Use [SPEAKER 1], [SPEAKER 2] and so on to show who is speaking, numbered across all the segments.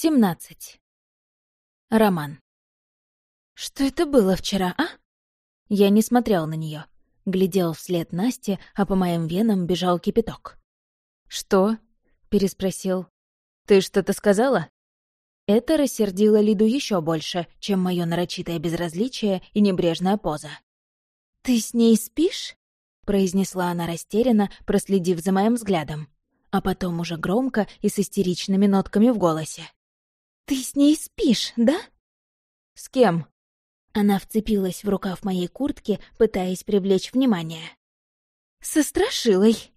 [SPEAKER 1] 17. Роман. Что это было вчера, а? Я не смотрел на нее, глядел вслед Насте, а по моим венам бежал кипяток. Что? переспросил. Ты что-то сказала? Это рассердило Лиду еще больше, чем мое нарочитое безразличие и небрежная поза. «Ты с ней спишь?» — произнесла она растерянно, проследив за моим взглядом, а потом уже громко и с истеричными нотками в голосе. «Ты с ней спишь, да?» «С кем?» Она вцепилась в рукав моей куртки, пытаясь привлечь внимание. «Со страшилой!»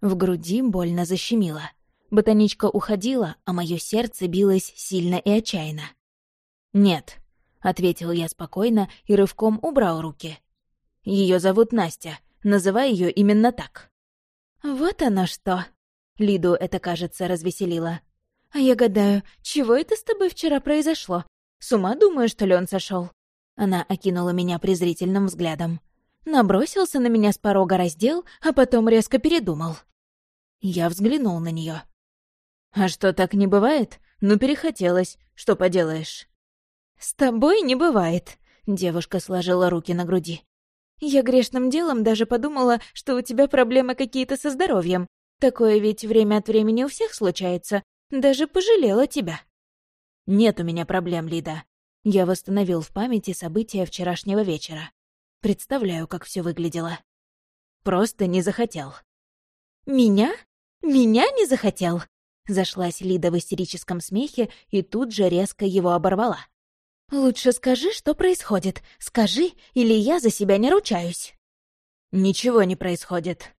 [SPEAKER 1] В груди больно защемило. Ботаничка уходила, а мое сердце билось сильно и отчаянно. «Нет», — ответил я спокойно и рывком убрал руки. Ее зовут Настя, называй ее именно так». «Вот оно что!» Лиду это, кажется, развеселило. А я гадаю, чего это с тобой вчера произошло? С ума думаю, что ли он сошел? Она окинула меня презрительным взглядом. Набросился на меня с порога раздел, а потом резко передумал. Я взглянул на нее. «А что, так не бывает? Ну, перехотелось. Что поделаешь?» «С тобой не бывает», — девушка сложила руки на груди. «Я грешным делом даже подумала, что у тебя проблемы какие-то со здоровьем. Такое ведь время от времени у всех случается, даже пожалела тебя». «Нет у меня проблем, Лида». Я восстановил в памяти события вчерашнего вечера. Представляю, как все выглядело. Просто не захотел. «Меня? Меня не захотел?» Зашлась Лида в истерическом смехе и тут же резко его оборвала. «Лучше скажи, что происходит. Скажи, или я за себя не ручаюсь». «Ничего не происходит».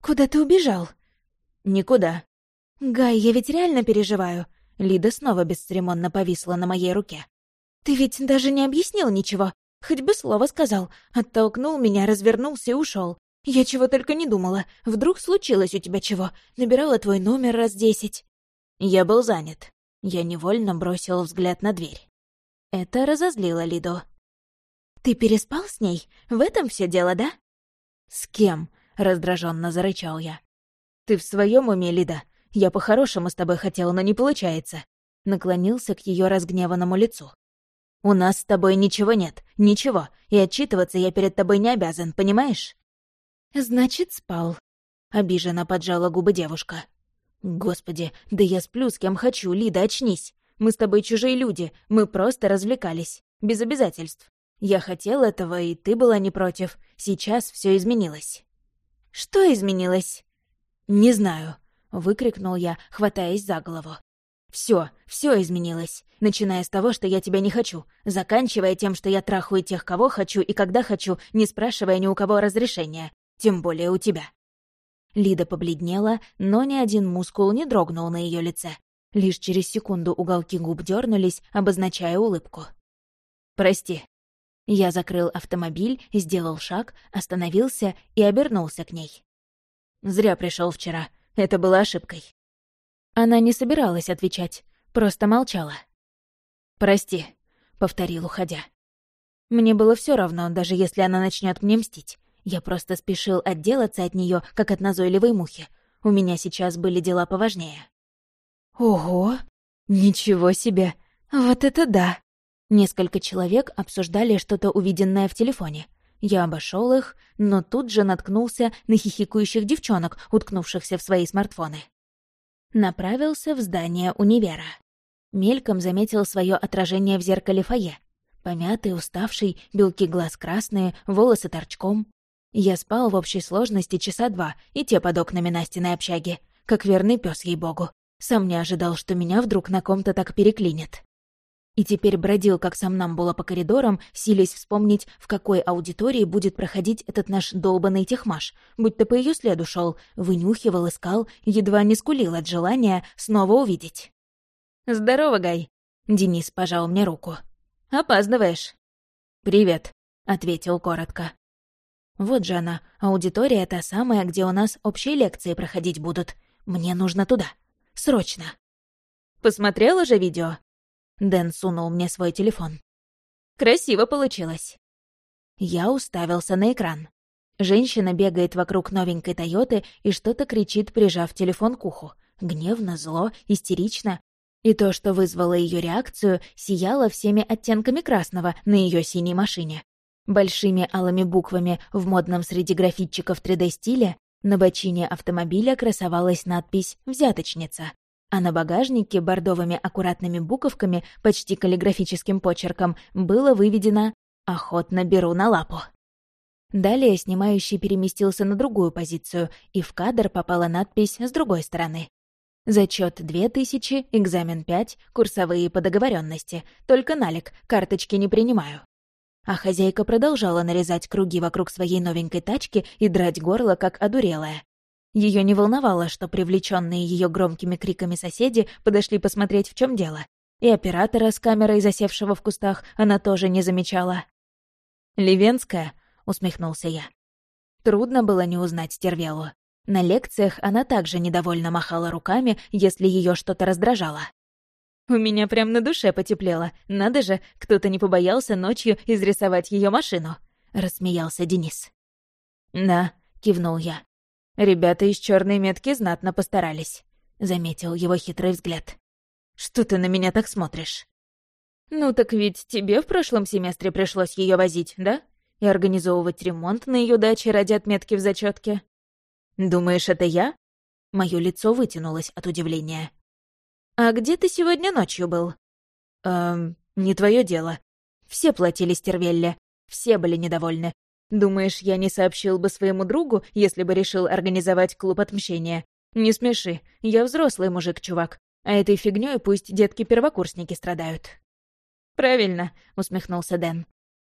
[SPEAKER 1] «Куда ты убежал?» «Никуда. «Гай, я ведь реально переживаю». Лида снова бесцеремонно повисла на моей руке. «Ты ведь даже не объяснил ничего. Хоть бы слово сказал. Оттолкнул меня, развернулся и ушел. Я чего только не думала. Вдруг случилось у тебя чего? Набирала твой номер раз десять». Я был занят. Я невольно бросил взгляд на дверь. Это разозлило Лиду. «Ты переспал с ней? В этом все дело, да?» «С кем?» — раздраженно зарычал я. «Ты в своем уме, Лида? Я по-хорошему с тобой хотела, но не получается». Наклонился к ее разгневанному лицу. «У нас с тобой ничего нет, ничего, и отчитываться я перед тобой не обязан, понимаешь?» «Значит, спал», — обиженно поджала губы девушка. «Господи, да я сплю с кем хочу, Лида, очнись. Мы с тобой чужие люди, мы просто развлекались, без обязательств. Я хотел этого, и ты была не против. Сейчас все изменилось». «Что изменилось?» «Не знаю», выкрикнул я, хватаясь за голову. Все, все изменилось, начиная с того, что я тебя не хочу, заканчивая тем, что я трахаю тех, кого хочу и когда хочу, не спрашивая ни у кого разрешения, тем более у тебя. Лида побледнела, но ни один мускул не дрогнул на ее лице. Лишь через секунду уголки губ дернулись, обозначая улыбку. «Прости». Я закрыл автомобиль, сделал шаг, остановился и обернулся к ней. «Зря пришел вчера. Это было ошибкой. Она не собиралась отвечать, просто молчала. «Прости», — повторил, уходя. Мне было все равно, даже если она начнет мне мстить. Я просто спешил отделаться от нее, как от назойливой мухи. У меня сейчас были дела поважнее. «Ого! Ничего себе! Вот это да!» Несколько человек обсуждали что-то увиденное в телефоне. Я обошел их, но тут же наткнулся на хихикающих девчонок, уткнувшихся в свои смартфоны. Направился в здание универа. Мельком заметил свое отражение в зеркале фойе. Помятый, уставший, белки глаз красные, волосы торчком. Я спал в общей сложности часа два, и те под окнами Настиной общаги, как верный пес ей-богу. Сам не ожидал, что меня вдруг на ком-то так переклинит и теперь бродил как сомнамбула по коридорам, силясь вспомнить, в какой аудитории будет проходить этот наш долбанный техмаш, будь то по ее следу шел, вынюхивал, искал, едва не скулил от желания снова увидеть. «Здорово, Гай!» — Денис пожал мне руку. «Опаздываешь». «Привет», — ответил коротко. «Вот же она, аудитория та самая, где у нас общие лекции проходить будут. Мне нужно туда. Срочно». «Посмотрела же видео?» Дэн сунул мне свой телефон. «Красиво получилось». Я уставился на экран. Женщина бегает вокруг новенькой Тойоты и что-то кричит, прижав телефон к уху. Гневно, зло, истерично. И то, что вызвало ее реакцию, сияло всеми оттенками красного на ее синей машине. Большими алыми буквами в модном среди графитчиков 3D-стиле на бочине автомобиля красовалась надпись «Взяточница», а на багажнике бордовыми аккуратными буковками, почти каллиграфическим почерком, было выведено «Охотно беру на лапу». Далее снимающий переместился на другую позицию, и в кадр попала надпись с другой стороны. Зачет 2000, экзамен 5, курсовые по договоренности. Только налик, карточки не принимаю. А хозяйка продолжала нарезать круги вокруг своей новенькой тачки и драть горло, как одурелая. Ее не волновало, что привлеченные ее громкими криками соседи подошли посмотреть, в чем дело. И оператора с камерой, засевшего в кустах, она тоже не замечала. «Ливенская?» — усмехнулся я. Трудно было не узнать Стервелу. На лекциях она также недовольно махала руками, если ее что-то раздражало. «У меня прям на душе потеплело. Надо же, кто-то не побоялся ночью изрисовать ее машину», — рассмеялся Денис. «Да», — кивнул я. «Ребята из черной метки знатно постарались», — заметил его хитрый взгляд. «Что ты на меня так смотришь?» «Ну так ведь тебе в прошлом семестре пришлось ее возить, да? И организовывать ремонт на ее даче ради отметки в зачетке. «Думаешь, это я?» Моё лицо вытянулось от удивления. «А где ты сегодня ночью был?» «Эм, не твое дело. Все платили Стервелле. Все были недовольны. Думаешь, я не сообщил бы своему другу, если бы решил организовать клуб отмщения? Не смеши, я взрослый мужик, чувак. А этой фигнёй пусть детки-первокурсники страдают». «Правильно», — усмехнулся Дэн.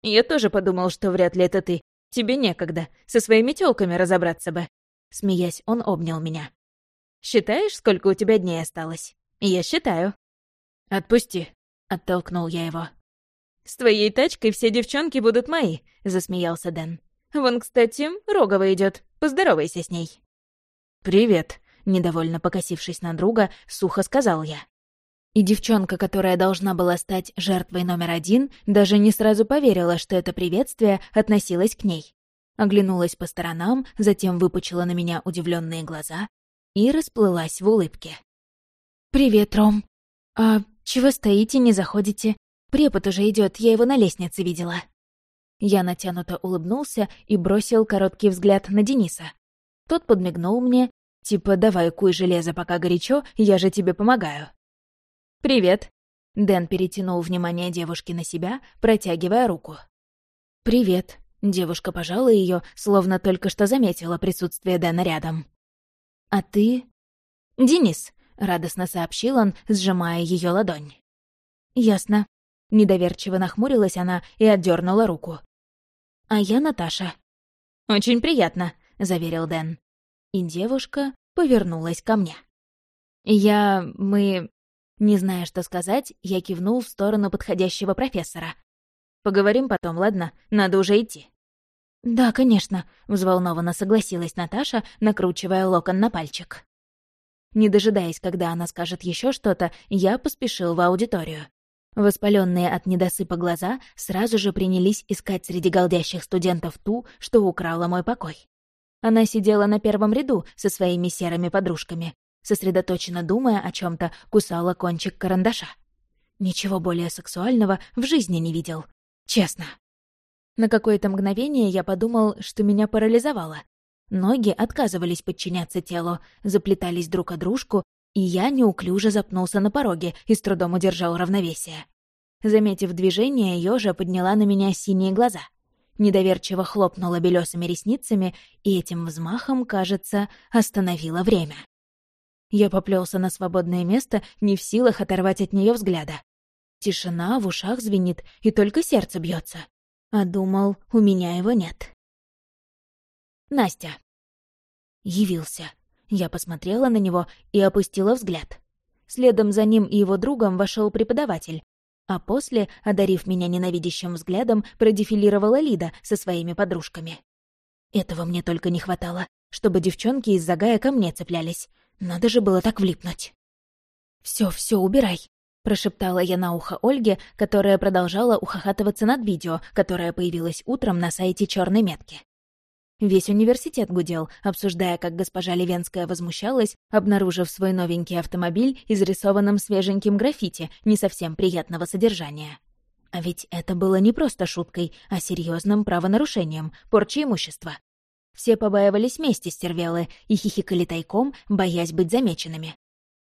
[SPEAKER 1] «Я тоже подумал, что вряд ли это ты. Тебе некогда. Со своими тёлками разобраться бы. Смеясь, он обнял меня. «Считаешь, сколько у тебя дней осталось?» «Я считаю». «Отпусти», — оттолкнул я его. «С твоей тачкой все девчонки будут мои», — засмеялся Дэн. «Вон, кстати, Рогова идет. Поздоровайся с ней». «Привет», — недовольно покосившись на друга, сухо сказал я. И девчонка, которая должна была стать жертвой номер один, даже не сразу поверила, что это приветствие относилось к ней оглянулась по сторонам, затем выпучила на меня удивленные глаза и расплылась в улыбке. «Привет, Ром. А чего стоите, не заходите? Препод уже идет, я его на лестнице видела». Я натянуто улыбнулся и бросил короткий взгляд на Дениса. Тот подмигнул мне, типа «давай куй железо, пока горячо, я же тебе помогаю». «Привет». Дэн перетянул внимание девушки на себя, протягивая руку. «Привет», Девушка пожала ее, словно только что заметила присутствие Дэна рядом. «А ты...» «Денис», — радостно сообщил он, сжимая ее ладонь. «Ясно». Недоверчиво нахмурилась она и отдернула руку. «А я Наташа». «Очень приятно», — заверил Дэн. И девушка повернулась ко мне. «Я... мы...» Не зная, что сказать, я кивнул в сторону подходящего профессора, Поговорим потом, ладно? Надо уже идти». «Да, конечно», — взволнованно согласилась Наташа, накручивая локон на пальчик. Не дожидаясь, когда она скажет еще что-то, я поспешил в аудиторию. Воспаленные от недосыпа глаза сразу же принялись искать среди голдящих студентов ту, что украла мой покой. Она сидела на первом ряду со своими серыми подружками, сосредоточенно думая о чем то кусала кончик карандаша. Ничего более сексуального в жизни не видел. Честно. На какое-то мгновение я подумал, что меня парализовало. Ноги отказывались подчиняться телу, заплетались друг о дружку, и я неуклюже запнулся на пороге и с трудом удержал равновесие. Заметив движение, Ёжа подняла на меня синие глаза. Недоверчиво хлопнула белесыми ресницами и этим взмахом, кажется, остановила время. Я поплелся на свободное место, не в силах оторвать от нее взгляда. Тишина, в ушах звенит, и только сердце бьется. А думал, у меня его нет. Настя. Явился. Я посмотрела на него и опустила взгляд. Следом за ним и его другом вошел преподаватель, а после, одарив меня ненавидящим взглядом, продефилировала Лида со своими подружками. Этого мне только не хватало, чтобы девчонки из загая ко мне цеплялись. Надо же было так влипнуть. Все, все, убирай прошептала я на ухо Ольге, которая продолжала ухахатываться над видео, которое появилось утром на сайте черной метки. Весь университет гудел, обсуждая, как госпожа Левенская возмущалась, обнаружив свой новенький автомобиль, изрисованным свеженьким граффити, не совсем приятного содержания. А ведь это было не просто шуткой, а серьезным правонарушением, порчей имущества. Все побаивались мести стервелы и хихикали тайком, боясь быть замеченными.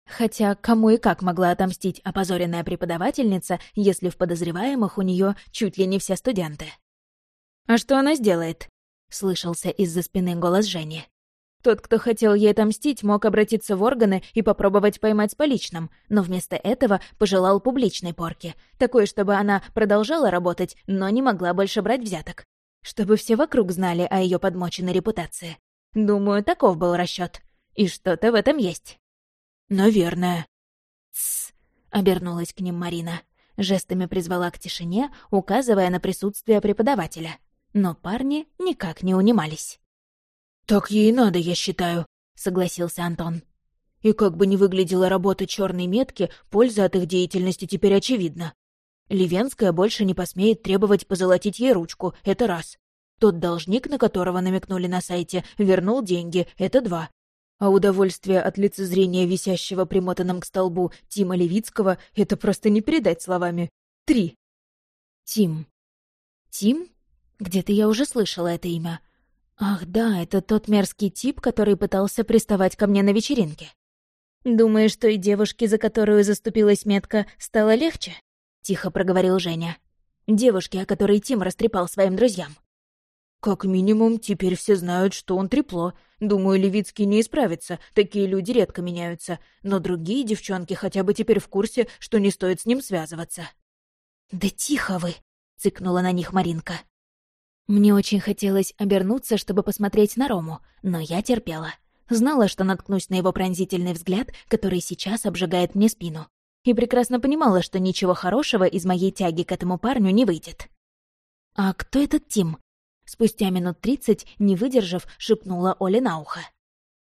[SPEAKER 1] Хотя кому и как могла отомстить опозоренная преподавательница, если в подозреваемых у нее чуть ли не все студенты? «А что она сделает?» — слышался из-за спины голос Жени. Тот, кто хотел ей отомстить, мог обратиться в органы и попробовать поймать с поличным, но вместо этого пожелал публичной порки, такой, чтобы она продолжала работать, но не могла больше брать взяток. Чтобы все вокруг знали о ее подмоченной репутации. Думаю, таков был расчет. И что-то в этом есть. «Наверное». «Тссс», — обернулась к ним Марина. Жестами призвала к тишине, указывая на присутствие преподавателя. Но парни никак не унимались.
[SPEAKER 2] «Так ей надо, я считаю», — согласился Антон. «И как бы ни выглядела работа черной метки, польза от их деятельности теперь очевидна. Ливенская больше не посмеет требовать позолотить ей ручку, это раз. Тот должник, на которого намекнули на сайте, вернул деньги, это два а удовольствие от лицезрения висящего примотанным к столбу Тима Левицкого — это просто не передать словами. Три.
[SPEAKER 1] Тим. Тим? Где-то я уже слышала это имя. Ах да, это тот мерзкий тип, который пытался приставать ко мне на вечеринке. «Думаешь, что девушке, за которую заступилась метка, стало легче?» — тихо проговорил Женя. «Девушке, о которой Тим растрепал своим друзьям.
[SPEAKER 2] «Как минимум, теперь все знают, что он трепло. Думаю, Левицкий не исправится, такие люди редко меняются. Но другие девчонки хотя бы теперь в курсе, что не стоит с ним связываться».
[SPEAKER 1] «Да тихо вы!» — цыкнула на них Маринка. Мне очень хотелось обернуться, чтобы посмотреть на Рому, но я терпела. Знала, что наткнусь на его пронзительный взгляд, который сейчас обжигает мне спину. И прекрасно понимала, что ничего хорошего из моей тяги к этому парню не выйдет. «А кто этот Тим?» Спустя минут тридцать, не выдержав, шепнула Оля на ухо.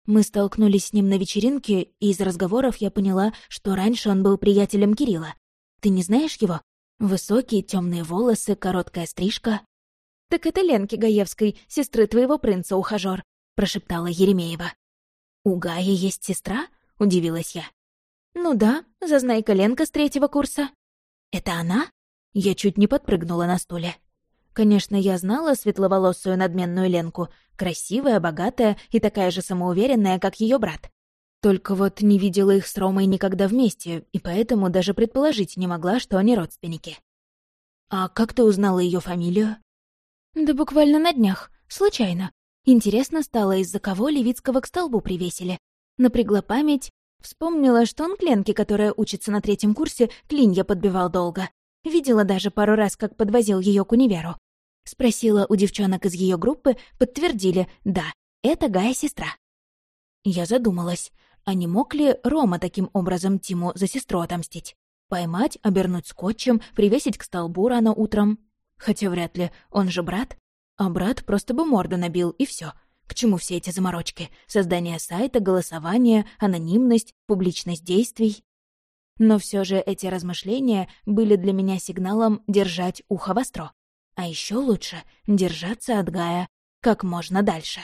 [SPEAKER 1] Мы столкнулись с ним на вечеринке, и из разговоров я поняла, что раньше он был приятелем Кирилла. Ты не знаешь его? Высокие темные волосы, короткая стрижка. «Так это Ленки Гаевской, сестры твоего принца-ухажёр», — прошептала Еремеева. «У Гаи есть сестра?» — удивилась я. «Ну да, зазнайка Ленка с третьего курса». «Это она?» Я чуть не подпрыгнула на стуле. Конечно, я знала светловолосую надменную Ленку, красивая, богатая и такая же самоуверенная, как ее брат. Только вот не видела их с Ромой никогда вместе, и поэтому даже предположить не могла, что они родственники. «А как ты узнала ее фамилию?» «Да буквально на днях. Случайно. Интересно стало, из-за кого Левицкого к столбу привесили. Напрягла память. Вспомнила, что он к Ленке, которая учится на третьем курсе, клинья подбивал долго. Видела даже пару раз, как подвозил ее к универу. Спросила у девчонок из ее группы, подтвердили «да, это Гая сестра». Я задумалась, а не мог ли Рома таким образом Тиму за сестру отомстить? Поймать, обернуть скотчем, привесить к столбу рано утром? Хотя вряд ли, он же брат. А брат просто бы морду набил, и все. К чему все эти заморочки? Создание сайта, голосование, анонимность, публичность действий? Но все же эти размышления были для меня сигналом держать ухо востро. А еще лучше держаться от Гая как можно дальше.